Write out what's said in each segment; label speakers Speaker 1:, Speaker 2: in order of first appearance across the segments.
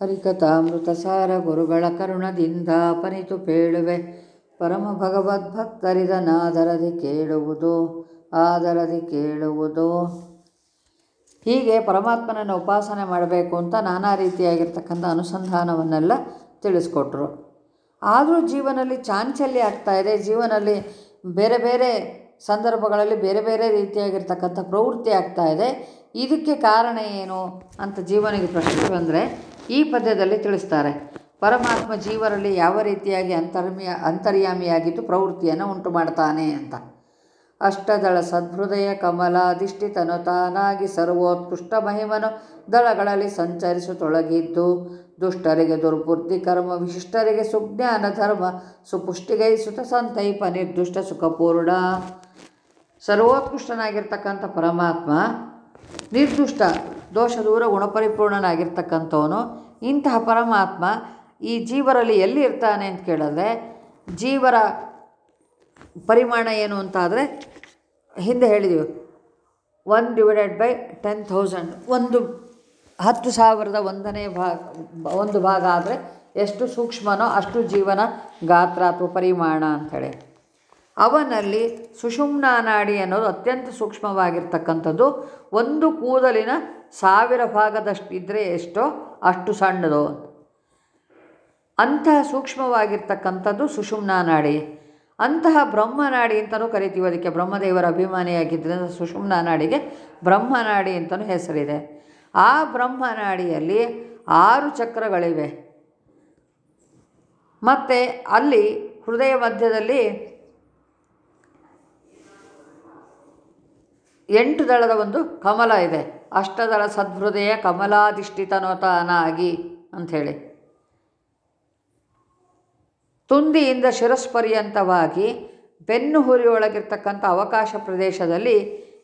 Speaker 1: ಹರಿಕಥಾಮೃತ ಸಾರ ಗುರುಗಳ ಕರುಣದಿಂದ ಪನಿತು ಪೇಳುವೆ. ಪರಮ ಭಗವದ್ಭಕ್ತರಿದನಾದರದಿ ಕೇಳುವುದು, ಆದರದಿ ಕೇಳುವುದು. ಹೀಗೆ ಪರಮಾತ್ಮನನ್ನು ಉಪಾಸನೆ ಮಾಡಬೇಕು ಅಂತ ನಾನಾ ರೀತಿಯಾಗಿರ್ತಕ್ಕಂಥ ಅನುಸಂಧಾನವನ್ನೆಲ್ಲ ತಿಳಿಸ್ಕೊಟ್ರು. ಆದರೂ ಜೀವನದಲ್ಲಿ ಚಾಂಚಲ್ಯ ಆಗ್ತಾ ಇದೆ. ಜೀವನದಲ್ಲಿ ಬೇರೆ ಬೇರೆ ಸಂದರ್ಭಗಳಲ್ಲಿ ಬೇರೆ ಬೇರೆ ರೀತಿಯಾಗಿರ್ತಕ್ಕಂಥ ಪ್ರವೃತ್ತಿ ಆಗ್ತಾ ಇದೆ. ಇದಕ್ಕೆ ಕಾರಣ ಏನು ಅಂತ ಜೀವನಿಗೆ ಪ್ರಶ್ನೆ ಬಂದರೆ ಈ ಪದ್ಯದಲ್ಲಿ ತಿಳಿಸ್ತಾರೆ, ಪರಮಾತ್ಮ ಜೀವರಲ್ಲಿ ಯಾವ ರೀತಿಯಾಗಿ ಅಂತರ್ಮಿಯ ಅಂತರ್ಯಾಮಿಯಾಗಿದ್ದು ಪ್ರವೃತ್ತಿಯನ್ನು ಉಂಟು ಮಾಡ್ತಾನೆ ಅಂತ. ಅಷ್ಟದಳ ಸದ್ಹೃದಯ ಕಮಲಾಧಿಷ್ಠಿತನು ತಾನಾಗಿ ಸರ್ವೋತ್ಕೃಷ್ಟ ಮಹಿಮನು ದಳಗಳಲ್ಲಿ ಸಂಚರಿಸುತ್ತೊಳಗಿದ್ದು, ದುಷ್ಟರಿಗೆ ದುರ್ಬುದ್ಧಿ ಕರ್ಮ, ವಿಶಿಷ್ಟರಿಗೆ ಸುಜ್ಞಾನ ಧರ್ಮ ಸುಪುಷ್ಟಿಗೈಸುತ ಸಂತೈಪ ನಿರ್ದುಷ್ಟ ಸುಖಪೂರ್ಣ. ಸರ್ವೋತ್ಕೃಷ್ಟನಾಗಿರ್ತಕ್ಕಂಥ ಪರಮಾತ್ಮ ನಿರ್ದುಷ್ಟ, ದೋಷ ದೂರ, ಗುಣಪರಿಪೂರ್ಣನಾಗಿರ್ತಕ್ಕಂಥವನು ಇಂತಹ ಪರಮಾತ್ಮ ಈ ಜೀವರಲ್ಲಿ ಎಲ್ಲಿ ಇರ್ತಾನೆ ಅಂತ ಕೇಳಿದ್ರೆ, ಜೀವರ ಪರಿಮಾಣ ಏನು ಅಂತಾದರೆ ಹಿಂದೆ ಹೇಳಿದೆವು one divided by ten thousand ಒಂದು ಹತ್ತು ಸಾವಿರದ ಒಂದನೇ ಭಾಗ, ಒಂದು ಭಾಗ ಆದರೆ ಎಷ್ಟು ಸೂಕ್ಷ್ಮನೋ ಅಷ್ಟು ಜೀವನ ಗಾತ್ರ ಅಥವಾ ಪರಿಮಾಣ ಅಂಥೇಳಿ ಅವನಲ್ಲಿ ಸುಷುಮ್ನಾ ನಾಡಿ ಅನ್ನೋದು ಅತ್ಯಂತ ಸೂಕ್ಷ್ಮವಾಗಿರ್ತಕ್ಕಂಥದ್ದು. ಒಂದು ಕೂದಲಿನ ಸಾವಿರ ಭಾಗದಷ್ಟು ಇದ್ದರೆ ಎಷ್ಟೋ? ಅಷ್ಟು ಸಣ್ಣದು ಅಂತಹ ಸೂಕ್ಷ್ಮವಾಗಿರ್ತಕ್ಕಂಥದ್ದು ಸುಷುಮ್ನಾ ನಾಡಿ. ಅಂತಹ ಬ್ರಹ್ಮನಾಡಿ ಅಂತಲೂ ಕರಿತೀವಿ ಅದಕ್ಕೆ. ಬ್ರಹ್ಮದೇವರ ಅಭಿಮಾನಿಯಾಗಿದ್ದರಿಂದ ಸುಷುಮ್ನಾ ನಾಡಿಗೆ ಬ್ರಹ್ಮನಾಡಿ ಅಂತಲೂ ಹೆಸರಿದೆ. ಆ ಬ್ರಹ್ಮನಾಡಿಯಲ್ಲಿ ಆರು ಚಕ್ರಗಳಿವೆ. ಮತ್ತು ಅಲ್ಲಿ ಹೃದಯ ಮಧ್ಯದಲ್ಲಿ ಎಂಟು ದಳದ ಒಂದು ಕಮಲ ಇದೆ. ಅಷ್ಟದಳ ಸದ್ಹೃದಯ ಕಮಲಾಧಿಷ್ಠಿತನೋತಾನಾಗಿ ಅಂಥೇಳಿ. ತುಂದಿಯಿಂದ ಶಿರಸ್ಪರ್ಯಂತವಾಗಿ ಬೆನ್ನು ಹುರಿಯೊಳಗಿರ್ತಕ್ಕಂಥ ಅವಕಾಶ ಪ್ರದೇಶದಲ್ಲಿ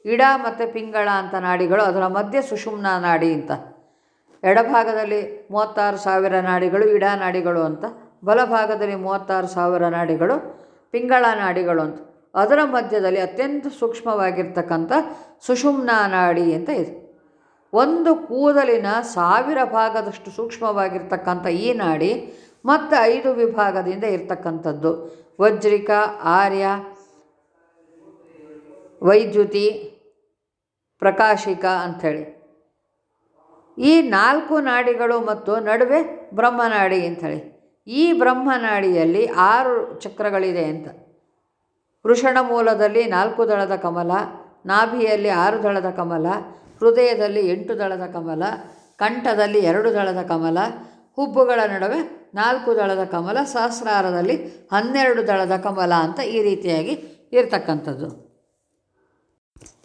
Speaker 1: ಇಡ ಮತ್ತು ಪಿಂಗಳ ಅಂತ ನಾಡಿಗಳು, ಅದರ ಮಧ್ಯೆ ಸುಷುಮ್ನ ನಾಡಿ ಅಂತ. ಎಡಭಾಗದಲ್ಲಿ ಮೂವತ್ತಾರು ಸಾವಿರ ನಾಡಿಗಳು, ಇಡ ನಾಡಿಗಳು ಅಂತ. ಬಲಭಾಗದಲ್ಲಿ ಮೂವತ್ತಾರು ಸಾವಿರ ನಾಡಿಗಳು, ಪಿಂಗಳ ನಾಡಿಗಳು ಅಂತ. ಅದರ ಮಧ್ಯದಲ್ಲಿ ಅತ್ಯಂತ ಸೂಕ್ಷ್ಮವಾಗಿರ್ತಕ್ಕಂಥ ಸುಷುಮ್ನ ನಾಡಿ ಅಂತ ಇದೆ. ಒಂದು ಕೂದಲಿನ ಸಾವಿರ ಭಾಗದಷ್ಟು ಸೂಕ್ಷ್ಮವಾಗಿರ್ತಕ್ಕಂಥ ಈ ನಾಡಿ ಮತ್ತು ಐದು ವಿಭಾಗದಿಂದ ಇರ್ತಕ್ಕಂಥದ್ದು. ವಜ್ರಿಕ, ಆರ್ಯ, ವೈದ್ಯುತಿ, ಪ್ರಕಾಶಿಕ ಅಂಥೇಳಿ. ಈ ನಾಲ್ಕು ನಾಡಿಗಳು ಮತ್ತು ನಡುವೆ ಬ್ರಹ್ಮನಾಡಿ ಅಂಥೇಳಿ. ಈ ಬ್ರಹ್ಮನಾಡಿಯಲ್ಲಿ ಆರು ಚಕ್ರಗಳಿದೆ ಅಂತ. ವೃಷಣ ಮೂಲದಲ್ಲಿ ನಾಲ್ಕು ದಳದ ಕಮಲ, ನಾಭಿಯಲ್ಲಿ ಆರು ದಳದ ಕಮಲ ಹೃದಯದಲ್ಲಿ ಎಂಟು ದಳದ ಕಮಲ, ಕಂಠದಲ್ಲಿ ಎರಡು ದಳದ ಕಮಲ, ಹುಬ್ಬುಗಳ ನಡುವೆ ನಾಲ್ಕು ದಳದ ಕಮಲ, ಸಹಸ್ರಾರದಲ್ಲಿ ಹನ್ನೆರಡು ದಳದ ಕಮಲ ಅಂತ ಈ ರೀತಿಯಾಗಿ ಇರತಕ್ಕಂಥದ್ದು.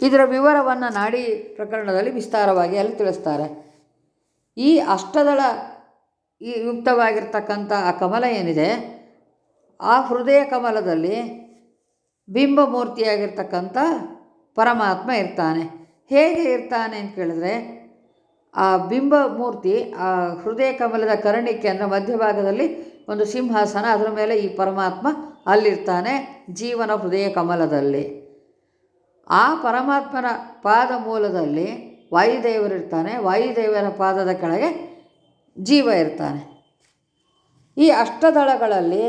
Speaker 1: ಇದರ ವಿವರವನ್ನು ನಾಡಿ ಪ್ರಕರಣದಲ್ಲಿ ವಿಸ್ತಾರವಾಗಿ ಅಲ್ಲಿ ತಿಳಿಸ್ತಾರೆ. ಈ ಅಷ್ಟದಳ ಈ ಯುಕ್ತವಾಗಿರ್ತಕ್ಕಂಥ ಆ ಕಮಲ ಏನಿದೆ? ಆ ಹೃದಯ ಕಮಲದಲ್ಲಿ ಬಿಂಬಮೂರ್ತಿಯಾಗಿರ್ತಕ್ಕಂಥ ಪರಮಾತ್ಮ ಇರ್ತಾನೆ. ಹೇಗೆ ಇರ್ತಾನೆ ಅಂತ ಕೇಳಿದ್ರೆ, ಆ ಬಿಂಬ ಮೂರ್ತಿ, ಆ ಹೃದಯ ಕಮಲದ ಕರ್ಣಿಕೆ ಅಂದರೆ ಮಧ್ಯಭಾಗದಲ್ಲಿ ಒಂದು ಸಿಂಹಾಸನ, ಅದರ ಮೇಲೆ ಈ ಪರಮಾತ್ಮ ಅಲ್ಲಿರ್ತಾನೆ ಜೀವನ ಹೃದಯ ಕಮಲದಲ್ಲಿ ಆ ಪರಮಾತ್ಮನ ಪಾದ ಮೂಲದಲ್ಲಿ ವಾಯುದೇವರಿರ್ತಾನೆ ವಾಯುದೇವರ ಪಾದದ ಕೆಳಗೆ ಜೀವ ಇರ್ತಾನೆ. ಈ ಅಷ್ಟದಳಗಳಲ್ಲಿ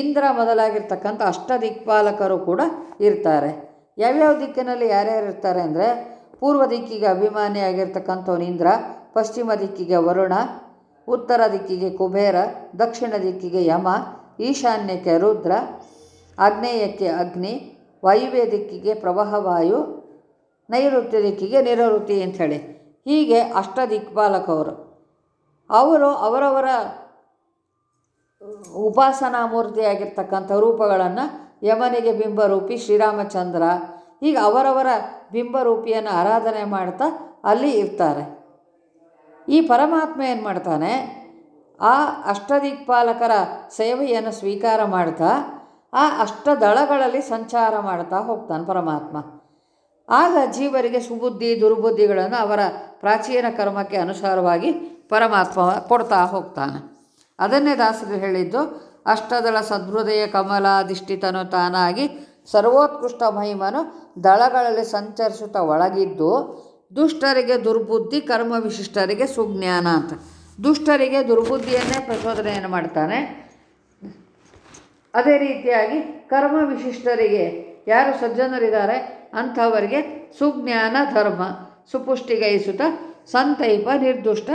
Speaker 1: ಇಂದ್ರ ಮೊದಲಾಗಿರ್ತಕ್ಕಂಥ ಅಷ್ಟ ದಿಕ್ಪಾಲಕರು ಕೂಡ ಇರ್ತಾರೆ. ಯಾವ್ಯಾವ ದಿಕ್ಕಿನಲ್ಲಿ ಯಾರ್ಯಾರು ಇರ್ತಾರೆ ಅಂದರೆ ಪೂರ್ವ ದಿಕ್ಕಿಗೆ ಅಭಿಮಾನಿಯಾಗಿರ್ತಕ್ಕಂಥವನು ಇಂದ್ರ ಪಶ್ಚಿಮ ದಿಕ್ಕಿಗೆ ವರುಣ, ಉತ್ತರ ದಿಕ್ಕಿಗೆ ಕುಬೇರ, ದಕ್ಷಿಣ ದಿಕ್ಕಿಗೆ ಯಮ, ಈಶಾನ್ಯಕ್ಕೆ ರುದ್ರ, ಆಗ್ನೇಯಕ್ಕೆ ಅಗ್ನಿ, ವಾಯುವ್ಯ ದಿಕ್ಕಿಗೆ ಪ್ರವಾಹವಾಯು ನೈಋತ್ಯ ದಿಕ್ಕಿಗೆ ನಿರವೃತ್ತಿ ಅಂಥೇಳಿ ಹೀಗೆ ಅಷ್ಟ ದಿಕ್ಪಾಲಕವರು. ಅವರು ಅವರವರ ಉಪಾಸನಾ ಮೂರ್ತಿಯಾಗಿರ್ತಕ್ಕಂಥ ರೂಪಗಳನ್ನು ಯಮನಿಗೆ ಬಿಂಬರೂಪಿ ಶ್ರೀರಾಮಚಂದ್ರ ಹೀಗೆ ಅವರವರ ಬಿಂಬರೂಪಿಯನ್ನು ಆರಾಧನೆ ಮಾಡ್ತಾ ಅಲ್ಲಿ ಇರ್ತಾರೆ. ಈ ಪರಮಾತ್ಮ ಏನು ಮಾಡ್ತಾನೆ? ಆ ಅಷ್ಟದಿಕ್ಪಾಲಕರ ಸೇವೆಯನ್ನು ಸ್ವೀಕಾರ ಮಾಡ್ತಾ, ಆ ಅಷ್ಟದಳಗಳಲ್ಲಿ ಸಂಚಾರ ಮಾಡ್ತಾ ಹೋಗ್ತಾನೆ ಪರಮಾತ್ಮ. ಆಗ ಜೀವರಿಗೆ ಸುಬುದ್ಧಿ, ದುರ್ಬುದ್ಧಿಗಳನ್ನು ಅವರ ಪ್ರಾಚೀನ ಕರ್ಮಕ್ಕೆ ಅನುಸಾರವಾಗಿ ಪರಮಾತ್ಮ ಕೊಡ್ತಾ ಹೋಗ್ತಾನೆ. ಅದನ್ನೇ ದಾಸರು ಹೇಳಿದ್ದು, ಅಷ್ಟದಳ ಸದ್ಹೃದಯ ಕಮಲಾಧಿಷ್ಠಿತನು ತಾನಾಗಿ ಸರ್ವೋತ್ಕೃಷ್ಟ ಮಹಿಮನು ದಳಗಳಲ್ಲಿ ಸಂಚರಿಸುತ್ತಾ ಒಳಗಿದ್ದು, ದುಷ್ಟರಿಗೆ ದುರ್ಬುದ್ಧಿ ಕರ್ಮ ವಿಶಿಷ್ಟರಿಗೆ ಸುಜ್ಞಾನ ಅಂತ. ದುಷ್ಟರಿಗೆ ದುರ್ಬುದ್ಧಿಯನ್ನೇ ಪ್ರಚೋದನೆಯನ್ನು ಮಾಡ್ತಾನೆ. ಅದೇ ರೀತಿಯಾಗಿ ಕರ್ಮ ವಿಶಿಷ್ಟರಿಗೆ ಯಾರು ಸಜ್ಜನರಿದ್ದಾರೆ? ಅಂಥವರಿಗೆ ಸುಜ್ಞಾನ, ಧರ್ಮ ಸುಪುಷ್ಟಿಗೈಸುತ್ತ ಸಂತೈಪ, ನಿರ್ದುಷ್ಟ,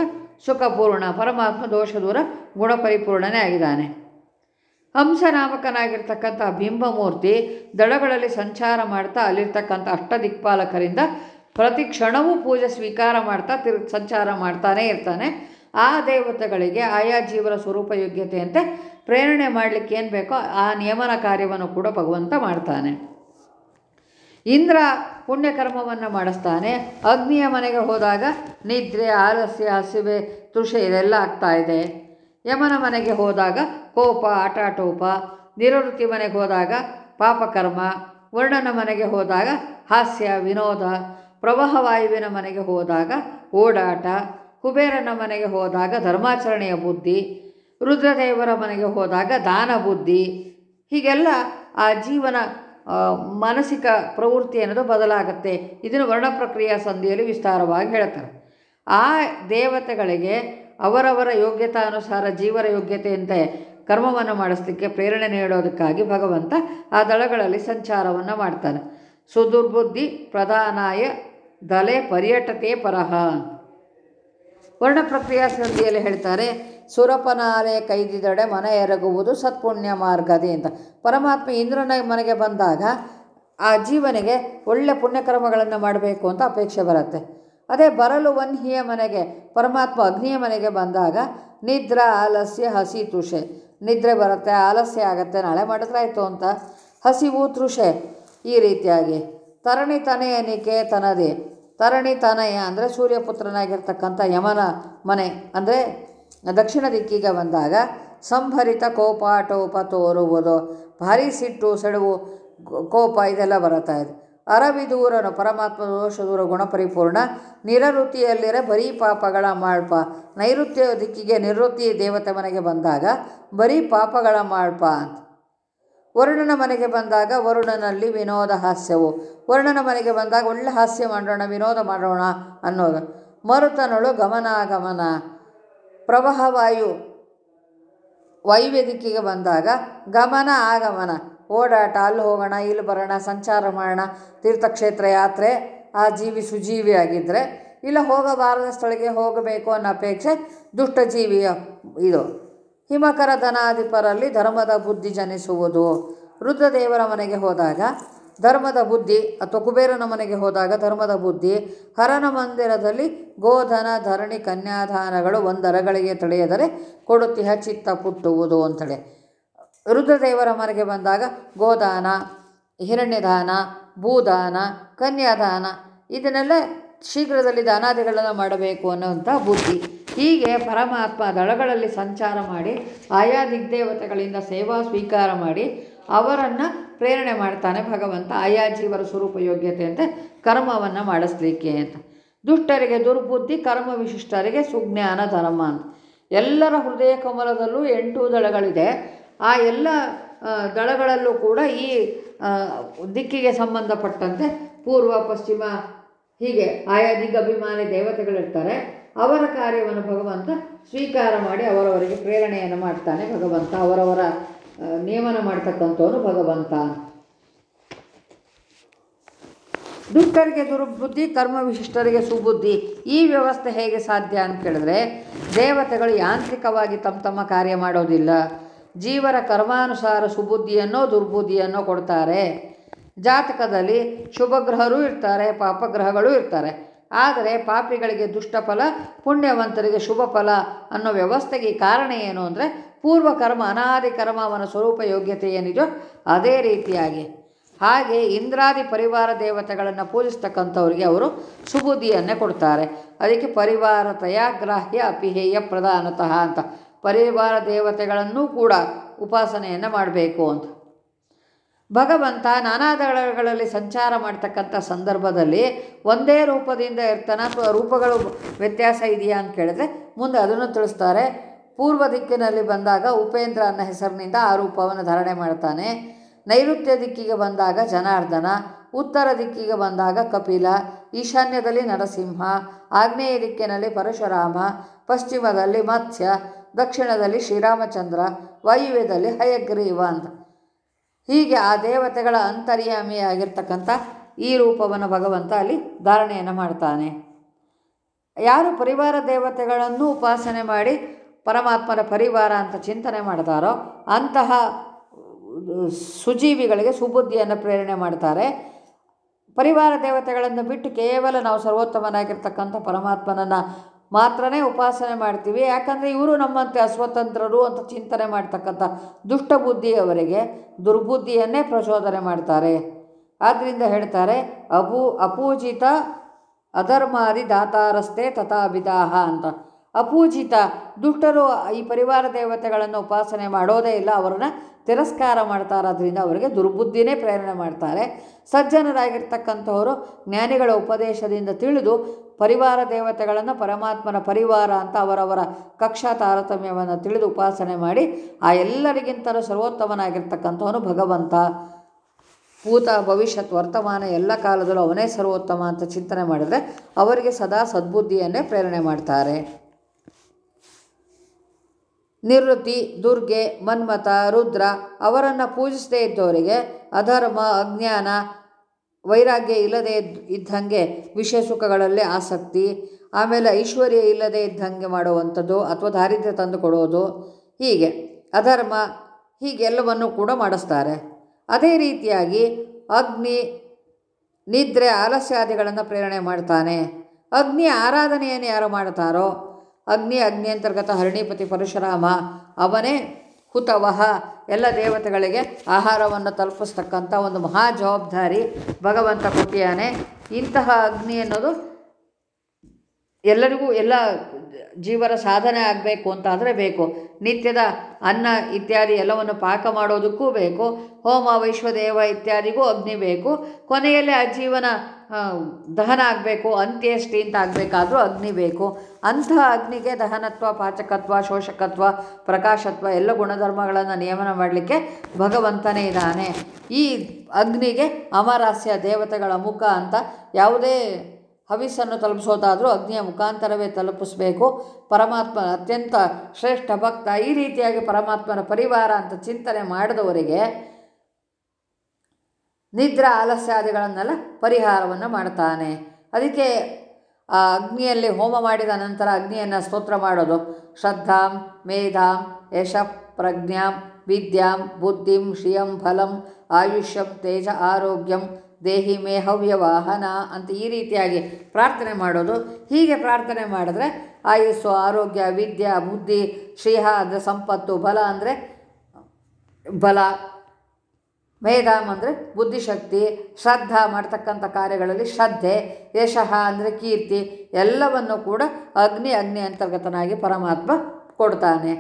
Speaker 1: ಸುಖಪೂರ್ಣ, ಪರಮಾತ್ಮ ದೋಷ ದೂರ ಗುಣಪರಿಪೂರ್ಣನೇ ಆಗಿದ್ದಾನೆ. ಹಂಸನಾಮಕನಾಗಿರ್ತಕ್ಕಂಥ ಬಿಂಬಮೂರ್ತಿ ದಡಗಳಲ್ಲಿ ಸಂಚಾರ ಮಾಡ್ತಾ ಅಲ್ಲಿರ್ತಕ್ಕಂಥ ಅಷ್ಟದಿಕ್ಪಾಲಕರಿಂದ ಪ್ರತಿ ಕ್ಷಣವೂ ಪೂಜೆ ಸ್ವೀಕಾರ ಮಾಡ್ತಾ ತಿರು, ಸಂಚಾರ ಮಾಡ್ತಾನೇ ಇರ್ತಾನೆ. ಆ ದೇವತೆಗಳಿಗೆ ಆಯಾ ಜೀವರ ಸ್ವರೂಪ ಯೋಗ್ಯತೆಯಂತೆ ಪ್ರೇರಣೆ ಮಾಡಲಿಕ್ಕೆ ಏನು ಬೇಕೋ ಆ ನಿಯಮನ ಕಾರ್ಯವನ್ನು ಕೂಡ ಭಗವಂತ ಮಾಡ್ತಾನೆ. ಇಂದ್ರ ಪುಣ್ಯಕರ್ಮವನ್ನು ಮಾಡಿಸ್ತಾನೆ. ಅಗ್ನಿಯ ಮನೆಗೆ ಹೋದಾಗ ನಿದ್ರೆ, ಆಲಸ್ಯ, ಹಸಿವೆ, ತುಷೆ ಇದೆಲ್ಲ ಆಗ್ತಾ ಇದೆ. ಯಮನ ಮನೆಗೆ ಹೋದಾಗ ಕೋಪ ಆಟಾಟೋಪ ನಿರವೃತ್ತಿ ಮನೆಗೆ ಹೋದಾಗ ಪಾಪಕರ್ಮ, ವರ್ಣನ ಮನೆಗೆ ಹೋದಾಗ ಹಾಸ್ಯ, ವಿನೋದ ಪ್ರವಾಹವಾಯುವಿನ ಮನೆಗೆ ಹೋದಾಗ ಓಡಾಟ, ಕುಬೇರನ ಮನೆಗೆ ಹೋದಾಗ ಧರ್ಮಾಚರಣೆಯ ಬುದ್ಧಿ, ರುದ್ರದೇವರ ಮನೆಗೆ ಹೋದಾಗ ದಾನ ಬುದ್ಧಿ. ಹೀಗೆಲ್ಲ ಆ ಜೀವನ ಮಾನಸಿಕ ಪ್ರವೃತ್ತಿ ಅನ್ನೋದು ಬದಲಾಗುತ್ತೆ. ಇದನ್ನು ವರ್ಣ ಪ್ರಕ್ರಿಯಾ ಸಂಧಿಯಲ್ಲಿ ವಿಸ್ತಾರವಾಗಿ ಹೇಳ್ತಾರೆ. ಆ ದೇವತೆಗಳಿಗೆ ಅವರವರ ಯೋಗ್ಯತಾನುಸಾರ ಜೀವರ ಯೋಗ್ಯತೆಯಂತೆ ಕರ್ಮವನ್ನು ಮಾಡಿಸ್ಲಿಕ್ಕೆ ಪ್ರೇರಣೆ ನೀಡೋದಕ್ಕಾಗಿ ಭಗವಂತ ಆ ದಳಗಳಲ್ಲಿ ಸಂಚಾರವನ್ನು ಮಾಡ್ತಾನೆ. ಸುದುರ್ಬುದ್ಧಿ ಪ್ರಧಾನಾಯ ದಲೆ ಪರ್ಯಟತೆ ಪರಹ. ವರ್ಣ ಪ್ರಕ್ರಿಯಾ ಸಂಧಿಯಲ್ಲಿ ಹೇಳ್ತಾರೆ, ಸುರಪನಾಲೆ ಕೈದಿದಡೆ ಮನೆ ಎರಗುವುದು ಸತ್ಪುಣ್ಯ ಮಾರ್ಗದಿ ಅಂತ. ಪರಮಾತ್ಮ ಇಂದ್ರನ ಮನೆಗೆ ಬಂದಾಗ ಆ ಜೀವನಿಗೆ ಒಳ್ಳೆ ಪುಣ್ಯಕರ್ಮಗಳನ್ನು ಮಾಡಬೇಕು ಅಂತ ಅಪೇಕ್ಷೆ ಬರುತ್ತೆ. ಅದೇ ಬರಲು ವನ್ಹಿಯ ಮನೆಗೆ, ಪರಮಾತ್ಮ ಅಗ್ನಿಯ ಮನೆಗೆ ಬಂದಾಗ ನಿದ್ರಾ ಆಲಸ್ಯ ಹಸಿ ತೃಷೆ. ನಿದ್ರೆ ಬರುತ್ತೆ, ಆಲಸ್ಯ ಆಗುತ್ತೆ, ನಾಳೆ ಮಾಡಿದ್ರಾಯ್ತು ಅಂತ ಹಸಿವು ತೃಷೆ. ಈ ರೀತಿಯಾಗಿ. ತರಣಿ ತನೆಯನಿಕೆ ತನದೇ. ತರಣಿ ತನಯ ಅಂದರೆ ಸೂರ್ಯಪುತ್ರನಾಗಿರ್ತಕ್ಕಂಥ ಯಮನ ಮನೆ. ಅಂದರೆ ದಕ್ಷಿಣ ದಿಕ್ಕಿಗೆ ಬಂದಾಗ ಸಂಭರಿತ ಕೋಪಾಟೋಪ ತೋರುವುದು. ಭಾರಿ ಸಿಟ್ಟು, ಸೆಡವು, ಕೋಪ ಇದೆಲ್ಲ ಬರುತ್ತಾ ಇದೆ. ಅರವಿದೂರನು ಪರಮಾತ್ಮ ದೋಷದೂರ ಗುಣಪರಿಪೂರ್ಣ ನಿರವೃತ್ತಿಯಲ್ಲಿರ ಬರೀ ಪಾಪಗಳ ಮಾಡ್ಪ. ನೈಋತ್ಯ ದಿಕ್ಕಿಗೆ ನಿವೃತ್ತಿ ದೇವತೆ ಮನೆಗೆ ಬಂದಾಗ ಬರೀ ಪಾಪಗಳ ಮಾಡ್ಪ ಅಂತ. ವರುಣನ ಮನೆಗೆ ಬಂದಾಗ ವರುಣನಲ್ಲಿ ವಿನೋದ ಹಾಸ್ಯವು. ವರುಣನ ಮನೆಗೆ ಬಂದಾಗ ಒಳ್ಳೆ ಹಾಸ್ಯ ಮಾಡೋಣ, ವಿನೋದ ಮಾಡೋಣ ಅನ್ನೋದು. ಮರುತನಳು ಗಮನಾಗಮನ. ಪ್ರವಾಹವಾಯು ದಿಕ್ಕಿಗೆ ಬಂದಾಗ ಗಮನ ಆಗಮನ. ಓಡಾಟ ಅಲ್ಲಿ ಹೋಗೋಣ, ಇಲ್ಲಿ ಬರೋಣ, ಸಂಚಾರ ಮಾಡೋಣ, ತೀರ್ಥಕ್ಷೇತ್ರ ಯಾತ್ರೆ, ಆ ಜೀವಿ ಸುಜೀವಿ ಆಗಿದ್ದರೆ ಇಲ್ಲ ಹೋಗಬಾರದ ಸ್ಥಳಕ್ಕೆ ಹೋಗಬೇಕು ಅನ್ನೋ ಅಪೇಕ್ಷೆ ದುಷ್ಟ ಜೀವಿಯ ಇದು. ಹಿಮಕರ ಧನಾಧಿಪರಲ್ಲಿ ಧರ್ಮದ ಬುದ್ಧಿ ಜನಿಸುವುದು. ರುದ್ರದೇವರ ಮನೆಗೆ ಹೋದಾಗ ಧರ್ಮದ ಬುದ್ಧಿ ಅಥವಾ ಕುಬೇರನ ಮನೆಗೆ ಹೋದಾಗ ಧರ್ಮದ ಬುದ್ಧಿ, ಹರನ ಮಂದಿರದಲ್ಲಿ ಗೋಧನ ಧರಣಿ, ಕನ್ಯಾದಾನಗಳು ಒಂದರಗಳಿಗೆ ತಡೆಯದರೆ ಕೊಡುತ್ತಿಹ ಚಿತ್ತ ಪುಟ್ಟುವುದು ಅಂತೇಳಿ. ರುದ್ರದೇವರ ಮನೆಗೆ ಬಂದಾಗ ಗೋದಾನ, ಹಿರಣ್ಯದಾನ, ಭೂದಾನ, ಕನ್ಯಾದಾನ, ಇದನ್ನೆಲ್ಲ ಶೀಘ್ರದಲ್ಲಿ ದಾನಾದಿಗಳನ್ನು ಮಾಡಬೇಕು ಅನ್ನುವಂಥ ಬುದ್ಧಿ. ಹೀಗೆ ಪರಮಾತ್ಮ ದಳಗಳಲ್ಲಿ ಸಂಚಾರ ಮಾಡಿ, ಆಯಾ ದಿಗ್ದೇವತೆಗಳಿಂದ ಸೇವಾ ಸ್ವೀಕಾರ ಮಾಡಿ, ಅವರನ್ನು ಪ್ರೇರಣೆ ಮಾಡ್ತಾನೆ ಭಗವಂತ. ಆಯಾ ಜೀವರ ಸ್ವರೂಪ ಯೋಗ್ಯತೆಯಂತೆ ಕರ್ಮವನ್ನು ಮಾಡಿಸ್ಲಿಕ್ಕೆ ಅಂತ. ದುಷ್ಟರಿಗೆ ದುರ್ಬುದ್ಧಿ, ಕರ್ಮ ವಿಶಿಷ್ಟರಿಗೆ ಸುಜ್ಞಾನ, ಧರ್ಮ ಅಂತ. ಎಲ್ಲರ ಹೃದಯ ಕಮಲದಲ್ಲೂ ಎಂಟು ದಳಗಳಿದೆ. ಆ ಎಲ್ಲ ದಳಗಳಲ್ಲೂ ಕೂಡ ಈ ದಿಕ್ಕಿಗೆ ಸಂಬಂಧಪಟ್ಟಂತೆ ಪೂರ್ವ, ಪಶ್ಚಿಮ ಹೀಗೆ ಆಯಾ ದಿಗ್ಗಭಿಮಾನಿ ದೇವತೆಗಳಿರ್ತಾರೆ. ಅವರ ಕಾರ್ಯವನ್ನು ಭಗವಂತ ಸ್ವೀಕಾರ ಮಾಡಿ ಅವರವರಿಗೆ ಪ್ರೇರಣೆಯನ್ನು ಮಾಡ್ತಾನೆ ಭಗವಂತ. ಅವರವರ ನಿಯಮನ ಮಾಡ್ತಕ್ಕಂಥವನು ಭಗವಂತ. ದುಷ್ಟರಿಗೆ ದುರ್ಬುದ್ಧಿ ಕರ್ಮ ವಿಶಿಷ್ಟರಿಗೆ ಸುಬುದ್ಧಿ, ಈ ವ್ಯವಸ್ಥೆ ಹೇಗೆ ಸಾಧ್ಯ ಅಂತ ಕೇಳಿದ್ರೆ ದೇವತೆಗಳು ಯಾಂತ್ರಿಕವಾಗಿ ತಮ್ಮ ತಮ್ಮ ಕಾರ್ಯ ಮಾಡೋದಿಲ್ಲ. ಜೀವರ ಕರ್ಮಾನುಸಾರ ಸುಬುದ್ಧಿಯನ್ನೋ ದುರ್ಬುದ್ಧಿಯನ್ನೋ ಕೊಡ್ತಾರೆ. ಜಾತಕದಲ್ಲಿ ಶುಭಗ್ರಹರೂ ಇರ್ತಾರೆ, ಪಾಪಗ್ರಹಗಳೂ ಇರ್ತಾರೆ. ಆದರೆ ಪಾಪಿಗಳಿಗೆ ದುಷ್ಟಫಲ, ಪುಣ್ಯವಂತರಿಗೆ ಶುಭ ಫಲ ಅನ್ನೋ ವ್ಯವಸ್ಥೆಗೆ ಕಾರಣ ಏನು ಅಂದರೆ ಪೂರ್ವ ಕರ್ಮ ಅನಾದಿ ಕರ್ಮ ಅವನ ಸ್ವರೂಪ ಯೋಗ್ಯತೆ ಏನಿದೆಯೋ ಅದೇ ರೀತಿಯಾಗಿ. ಹಾಗೆ ಇಂದ್ರಾದಿ ಪರಿವಾರ ದೇವತೆಗಳನ್ನು ಪೂಜಿಸ್ತಕ್ಕಂಥವ್ರಿಗೆ ಅವರು ಸುಬುದ್ಧಿಯನ್ನೇ ಕೊಡ್ತಾರೆ. ಅದಕ್ಕೆ ಪರಿವಾರ ತಯಾಗ್ರಾಹ್ಯ ಅಪಿಹೇಯ ಪ್ರಧಾನತಃ ಅಂತ. ಪರಿವಾರ ದೇವತೆಗಳನ್ನೂ ಕೂಡ ಉಪಾಸನೆಯನ್ನು ಮಾಡಬೇಕು ಅಂತ. ಭಗವಂತ ನಾನಾ ದಳಗಳಲ್ಲಿ ಸಂಚಾರ ಮಾಡ್ತಕ್ಕಂಥ ಸಂದರ್ಭದಲ್ಲಿ ಒಂದೇ ರೂಪದಿಂದ ಇರ್ತಾನೆ ಅಥವಾ ರೂಪಗಳು ವ್ಯತ್ಯಾಸ ಇದೆಯಾ ಅಂತ ಕೇಳಿದ್ರೆ ಮುಂದೆ ಅದನ್ನು ತಿಳಿಸ್ತಾರೆ. ಪೂರ್ವ ದಿಕ್ಕಿನಲ್ಲಿ ಬಂದಾಗ ಉಪೇಂದ್ರ ಅನ್ನೋ ಹೆಸರಿನಿಂದ ಆ ರೂಪವನ್ನು ಧಾರಣೆ ಮಾಡ್ತಾನೆ. ನೈಋತ್ಯ ದಿಕ್ಕಿಗೆ ಬಂದಾಗ ಜನಾರ್ದನ, ಉತ್ತರ ದಿಕ್ಕಿಗೆ ಬಂದಾಗ ಕಪಿಲ, ಈಶಾನ್ಯದಲ್ಲಿ ನರಸಿಂಹ, ಆಗ್ನೇಯ ದಿಕ್ಕಿನಲ್ಲಿ ಪರಶುರಾಮ, ಪಶ್ಚಿಮದಲ್ಲಿ ಮತ್ಸ್ಯ ದಕ್ಷಿಣದಲ್ಲಿ ಶ್ರೀರಾಮಚಂದ್ರ, ವಾಯುವ್ಯದಲ್ಲಿ ಹಯಗ್ರೀವ ಅಂತ. ಹೀಗೆ ಆ ದೇವತೆಗಳ ಅಂತರ್ಯಾಮಿಯಾಗಿರ್ತಕ್ಕಂಥ ಈ ರೂಪವನ್ನು ಭಗವಂತ ಅಲ್ಲಿ ಧಾರಣೆಯನ್ನು ಮಾಡ್ತಾನೆ. ಯಾರು ಪರಿವಾರ ದೇವತೆಗಳನ್ನು ಉಪಾಸನೆ ಮಾಡಿ ಪರಮಾತ್ಮನ ಪರಿವಾರ ಅಂತ ಚಿಂತನೆ ಮಾಡ್ತಾರೋ ಅಂತಹ ಸುಜೀವಿಗಳಿಗೆ ಸುಬುದ್ಧಿಯನ್ನು ಪ್ರೇರಣೆ ಮಾಡ್ತಾರೆ. ಪರಿವಾರ ದೇವತೆಗಳನ್ನು ಬಿಟ್ಟು ಕೇವಲ ನಾವು ಸರ್ವೋತ್ತಮನಾಗಿರ್ತಕ್ಕಂಥ ಪರಮಾತ್ಮನನ್ನು ಮಾತ್ರನೇ ಉಪಾಸನೆ ಮಾಡ್ತೀವಿ. ಯಾಕಂದರೆ ಇವರು ನಮ್ಮಂತೆ ಅಸ್ವತಂತ್ರರು ಅಂತ ಚಿಂತನೆ ಮಾಡ್ತಕ್ಕಂಥ ದುಷ್ಟಬುದ್ಧಿಯವರಿಗೆ ದುರ್ಬುದ್ಧಿಯನ್ನೇ ಪ್ರಚೋದನೆ ಮಾಡ್ತಾರೆ. ಆದ್ದರಿಂದ ಹೇಳ್ತಾರೆ, ಅಪೂ ಅಪೂಜಿತ ಅಧರ್ಮಾದಿ ದಾತಾರಸ್ತೆ ತಥಾಭಿದಾಹ ಅಂತ. ಅಪೂಜಿತ ದುಷ್ಟರು ಈ ಪರಿವಾರ ದೇವತೆಗಳನ್ನು ಉಪಾಸನೆ ಮಾಡೋದೇ ಇಲ್ಲ. ಅವರನ್ನು ತಿರಸ್ಕಾರ ಮಾಡ್ತಾರೆ. ಅದರಿಂದ ಅವರಿಗೆ ದುರ್ಬುದ್ಧಿನೇ ಪ್ರೇರಣೆ ಮಾಡ್ತಾರೆ. ಸಜ್ಜನರಾಗಿರ್ತಕ್ಕಂಥವರು ಜ್ಞಾನಿಗಳ ಉಪದೇಶದಿಂದ ತಿಳಿದು ಪರಿವಾರ ದೇವತೆಗಳನ್ನು ಪರಮಾತ್ಮನ ಪರಿವಾರ ಅಂತ ಅವರವರ ಕಕ್ಷಾ ತಾರತಮ್ಯವನ್ನು ತಿಳಿದು ಉಪಾಸನೆ ಮಾಡಿ ಆ ಎಲ್ಲರಿಗಿಂತಲೂ ಸರ್ವೋತ್ತಮನಾಗಿರ್ತಕ್ಕಂಥವನು ಭಗವಂತ. ಭೂತ, ಭವಿಷ್ಯತ್, ವರ್ತಮಾನ ಎಲ್ಲ ಕಾಲದಲ್ಲೂ ಅವನೇ ಸರ್ವೋತ್ತಮ ಅಂತ ಚಿಂತನೆ ಮಾಡಿದರೆ ಅವರಿಗೆ ಸದಾ ಸದ್ಬುದ್ಧಿಯನ್ನೇ ಪ್ರೇರಣೆ ಮಾಡ್ತಾರೆ. ನಿವೃತ್ತಿ, ದುರ್ಗೆ, ಮನ್ಮಥ, ರುದ್ರ ಅವರನ್ನು ಪೂಜಿಸದೇ ಇದ್ದವರಿಗೆ ಅಧರ್ಮ, ಅಜ್ಞಾನ, ವೈರಾಗ್ಯ ಇಲ್ಲದೆ ಇದ್ದ ಇದ್ದಂಗೆ ವಿಷಯ ಸುಖಗಳಲ್ಲಿ ಆಸಕ್ತಿ, ಆಮೇಲೆ ಐಶ್ವರ್ಯ ಇಲ್ಲದೇ ಇದ್ದಂಗೆ ಮಾಡುವಂಥದ್ದು ಅಥವಾ ದಾರಿದ್ರ್ಯ ತಂದು ಕೊಡೋದು ಹೀಗೆ. ಅಧರ್ಮ ಹೀಗೆಲ್ಲವನ್ನು ಕೂಡ ಮಾಡಿಸ್ತಾರೆ. ಅದೇ ರೀತಿಯಾಗಿ ಅಗ್ನಿ, ನಿದ್ರೆ, ಆಲಸ್ಯಾದಿಗಳನ್ನು ಪ್ರೇರಣೆ ಮಾಡ್ತಾನೆ. ಅಗ್ನಿ ಆರಾಧನೆಯನ್ನು ಯಾರು ಮಾಡ್ತಾರೋ ಅಗ್ನಿ ಅಗ್ನಿ ಅಂತರ್ಗತ ಹರಣಿಪತಿ ಪರಶುರಾಮ ಅವನೇ ಹುತವಹ. ಎಲ್ಲ ದೇವತೆಗಳಿಗೆ ಆಹಾರವನ್ನು ತಲುಪಿಸ್ತಕ್ಕಂಥ ಒಂದು ಮಹಾ ಜವಾಬ್ದಾರಿ ಭಗವಂತ ಕೊಟ್ಟಿಯಾನೆ ಇಂತಹ ಅಗ್ನಿ ಅನ್ನೋದು ಎಲ್ಲರಿಗೂ, ಎಲ್ಲ ಜೀವನ ಸಾಧನೆ ಆಗಬೇಕು ಅಂತಾದರೆ ಬೇಕು. ನಿತ್ಯದ ಅನ್ನ ಇತ್ಯಾದಿ ಎಲ್ಲವನ್ನು ಪಾಕ ಮಾಡೋದಕ್ಕೂ ಬೇಕು. ಹೋಮ ವೈಶ್ವದೇವ ಇತ್ಯಾದಿಗೂ ಅಗ್ನಿ ಬೇಕು. ಕೊನೆಯಲ್ಲಿ ಆ ಜೀವನ ದಹನ ಆಗಬೇಕು. ಅಂತ್ಯಷ್ಟಿ ಅಂತ ಆಗಬೇಕಾದ್ರೂ ಅಗ್ನಿ ಬೇಕು. ಅಂತಹ ಅಗ್ನಿಗೆ ದಹನತ್ವ, ಪಾಚಕತ್ವ, ಶೋಷಕತ್ವ, ಪ್ರಕಾಶತ್ವ ಎಲ್ಲ ಗುಣಧರ್ಮಗಳನ್ನು ನಿಯಮನ ಮಾಡಲಿಕ್ಕೆ ಭಗವಂತನೇ ಇದ್ದಾನೆ. ಈ ಅಗ್ನಿಗೆ ಅಮರಾಸ್ಯ ದೇವತೆಗಳ ಮುಖ ಅಂತ ಯಾವುದೇ ಹವಿಸ್ಸನ್ನು ತಲುಪಿಸೋದಾದರೂ ಅಗ್ನಿಯ ಮುಖಾಂತರವೇ ತಲುಪಿಸಬೇಕು. ಪರಮಾತ್ಮ ಅತ್ಯಂತ ಶ್ರೇಷ್ಠ ಭಕ್ತ, ಈ ರೀತಿಯಾಗಿ ಪರಮಾತ್ಮನ ಪರಿವಾರ ಅಂತ ಚಿಂತನೆ ಮಾಡಿದವರಿಗೆ ನಿದ್ರಾ ಆಲಸ್ಯಾದಿಗಳನ್ನೆಲ್ಲ ಪರಿಹಾರವನ್ನು ಮಾಡ್ತಾನೆ. ಅದಕ್ಕೆ ಆ ಅಗ್ನಿಯಲ್ಲಿ ಹೋಮ ಮಾಡಿದ ನಂತರ ಅಗ್ನಿಯನ್ನು ಸ್ತೋತ್ರ ಮಾಡೋದು. ಶ್ರದ್ಧಾಂ, ಮೇಧಾಂ, ಯಶ, ಪ್ರಜ್ಞಾಂ, ವಿದ್ಯಾಂ, ಬುದ್ಧಿಂ, ಶ್ರಿಯಂ, ಫಲಂ, ಆಯುಷ್ಯಂ, ತೇಜ, ಆರೋಗ್ಯಂ ದೇಹಿ ಮೇ ಹವ್ಯವಾಹನ ಅಂತ ಈ ರೀತಿಯಾಗಿ ಪ್ರಾರ್ಥನೆ ಮಾಡೋದು. ಹೀಗೆ ಪ್ರಾರ್ಥನೆ ಮಾಡಿದ್ರೆ ಆಯುಸ್ಸು, ಆರೋಗ್ಯ, ವಿದ್ಯಾ, ಬುದ್ಧಿ, ಶ್ರೀಹ ಅಂದರೆ ಸಂಪತ್ತು, ಬಲ ಅಂದರೆ ಬಲ, ಮೇಧಾಮ್ ಅಂದರೆ ಬುದ್ಧಿಶಕ್ತಿ, ಶ್ರದ್ಧಾ ಮಾಡ್ತಕ್ಕಂಥ ಕಾರ್ಯಗಳಲ್ಲಿ ಶ್ರದ್ಧೆ, ಯಶಃ ಅಂದರೆ ಕೀರ್ತಿ ಎಲ್ಲವನ್ನು ಕೂಡ ಅಗ್ನಿ ಅಗ್ನಿ ಅಂತರ್ಗತನಾಗಿ ಪರಮಾತ್ಮ ಕೊಡ್ತಾನೆ.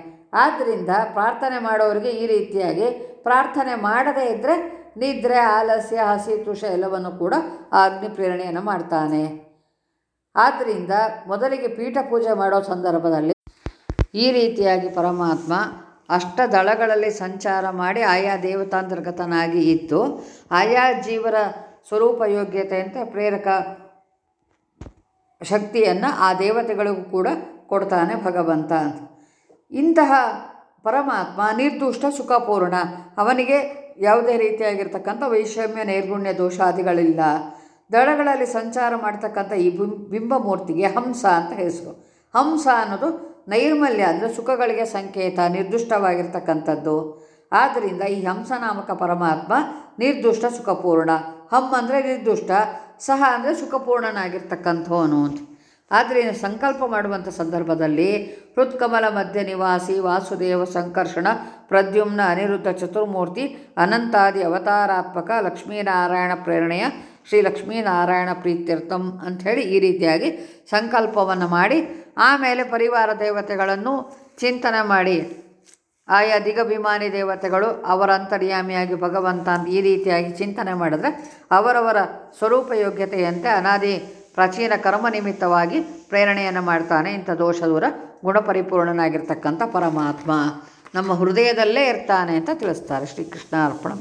Speaker 1: ಆದ್ದರಿಂದ ಪ್ರಾರ್ಥನೆ ಮಾಡೋರಿಗೆ ಈ ರೀತಿಯಾಗಿ ಪ್ರಾರ್ಥನೆ ಮಾಡದೇ ಇದ್ದರೆ ನಿದ್ರೆ, ಆಲಸ್ಯ, ಹಸಿ ತುಷ ಎಲ್ಲವನ್ನು ಕೂಡ ಅಗ್ನಿ ಪ್ರೇರಣೆಯನ್ನು ಮಾಡ್ತಾನೆ. ಆದ್ದರಿಂದ ಮೊದಲಿಗೆ ಪೀಠ ಪೂಜೆ ಮಾಡೋ ಸಂದರ್ಭದಲ್ಲಿ ಈ ರೀತಿಯಾಗಿ ಪರಮಾತ್ಮ ಅಷ್ಟದಳಗಳಲ್ಲಿ ಸಂಚಾರ ಮಾಡಿ ಆಯಾ ದೇವತಾಂತರ್ಗತನಾಗಿ ಇತ್ತು ಆಯಾ ಜೀವರ ಸ್ವರೂಪ ಯೋಗ್ಯತೆಯಂತೆ ಪ್ರೇರಕ ಶಕ್ತಿಯನ್ನು ಆ ದೇವತೆಗಳಿಗೂ ಕೂಡ ಕೊಡ್ತಾನೆ ಭಗವಂತ. ಇಂತಹ ಪರಮಾತ್ಮ ನಿರ್ದುಷ್ಟ ಸುಖಪೂರ್ಣ, ಅವನಿಗೆ ಯಾವುದೇ ರೀತಿಯಾಗಿರ್ತಕ್ಕಂಥ ವೈಷಮ್ಯ, ನೈರ್ಗುಣ್ಯ ದೋಷಾದಿಗಳಿಲ್ಲ. ದಳಗಳಲ್ಲಿ ಸಂಚಾರ ಮಾಡ್ತಕ್ಕಂಥ ಈ ಬಿಂಬ ಬಿಂಬಮೂರ್ತಿಗೆ ಹಂಸ ಅಂತ ಹೆಸರು. ಹಂಸ ಅನ್ನೋದು ನೈರ್ಮಲ್ಯ ಅಂದರೆ ಸುಖಗಳಿಗೆ ಸಂಕೇತ, ನಿರ್ದುಷ್ಟವಾಗಿರ್ತಕ್ಕಂಥದ್ದು. ಆದ್ದರಿಂದ ಈ ಹಂಸನಾಮಕ ಪರಮಾತ್ಮ ನಿರ್ದುಷ್ಟ, ಸುಖಪೂರ್ಣ. ಹಮ್ ಅಂದರೆ ನಿರ್ದುಷ್ಟ, ಸಹ ಅಂದರೆ ಸುಖಪೂರ್ಣನಾಗಿರ್ತಕ್ಕಂಥವನು ಅಂತ. ಆದ್ದರಿಂದ ಸಂಕಲ್ಪ ಮಾಡುವಂಥ ಸಂದರ್ಭದಲ್ಲಿ ಹೃತ್ಕಮಲ ಮಧ್ಯ ನಿವಾಸಿ ವಾಸುದೇವ ಸಂಕರ್ಷಣ ಪ್ರದ್ಯುಮ್ನ ಅನಿರುದ್ಧ ಚತುರ್ಮೂರ್ತಿ ಅನಂತಾದಿ ಅವತಾರಾತ್ಮಕ ಲಕ್ಷ್ಮೀನಾರಾಯಣ ಪ್ರೇರಣೆಯ ಶ್ರೀ ಲಕ್ಷ್ಮೀನಾರಾಯಣ ಪ್ರೀತ್ಯರ್ಥಂ ಅಂಥೇಳಿ ಈ ರೀತಿಯಾಗಿ ಸಂಕಲ್ಪವನ್ನು ಮಾಡಿ ಆಮೇಲೆ ಪರಿವಾರ ದೇವತೆಗಳನ್ನು ಚಿಂತನೆ ಮಾಡಿ ಆಯಾ ದಿಗಭಿಮಾನಿ ದೇವತೆಗಳು ಅವರ ಅಂತರ್ಯಾಮಿಯಾಗಿ ಭಗವಂತ ಈ ರೀತಿಯಾಗಿ ಚಿಂತನೆ ಮಾಡಿದ್ರೆ ಅವರವರ ಸ್ವರೂಪ ಯೋಗ್ಯತೆಯಂತೆ ಅನಾದಿ ಪ್ರಾಚೀನ ಕರ್ಮ ನಿಮಿತ್ತವಾಗಿ ಪ್ರೇರಣೆಯನ್ನು ಮಾಡ್ತಾನೆ ಇಂಥ ದೋಷ ದೂರ ಗುಣಪರಿಪೂರ್ಣನಾಗಿರ್ತಕ್ಕಂಥ ಪರಮಾತ್ಮ. ನಮ್ಮ ಹೃದಯದಲ್ಲೇ ಇರ್ತಾನೆ ಅಂತ ತಿಳಿಸ್ತಾರೆ ಶ್ರೀಕೃಷ್ಣ ಅರ್ಪಣ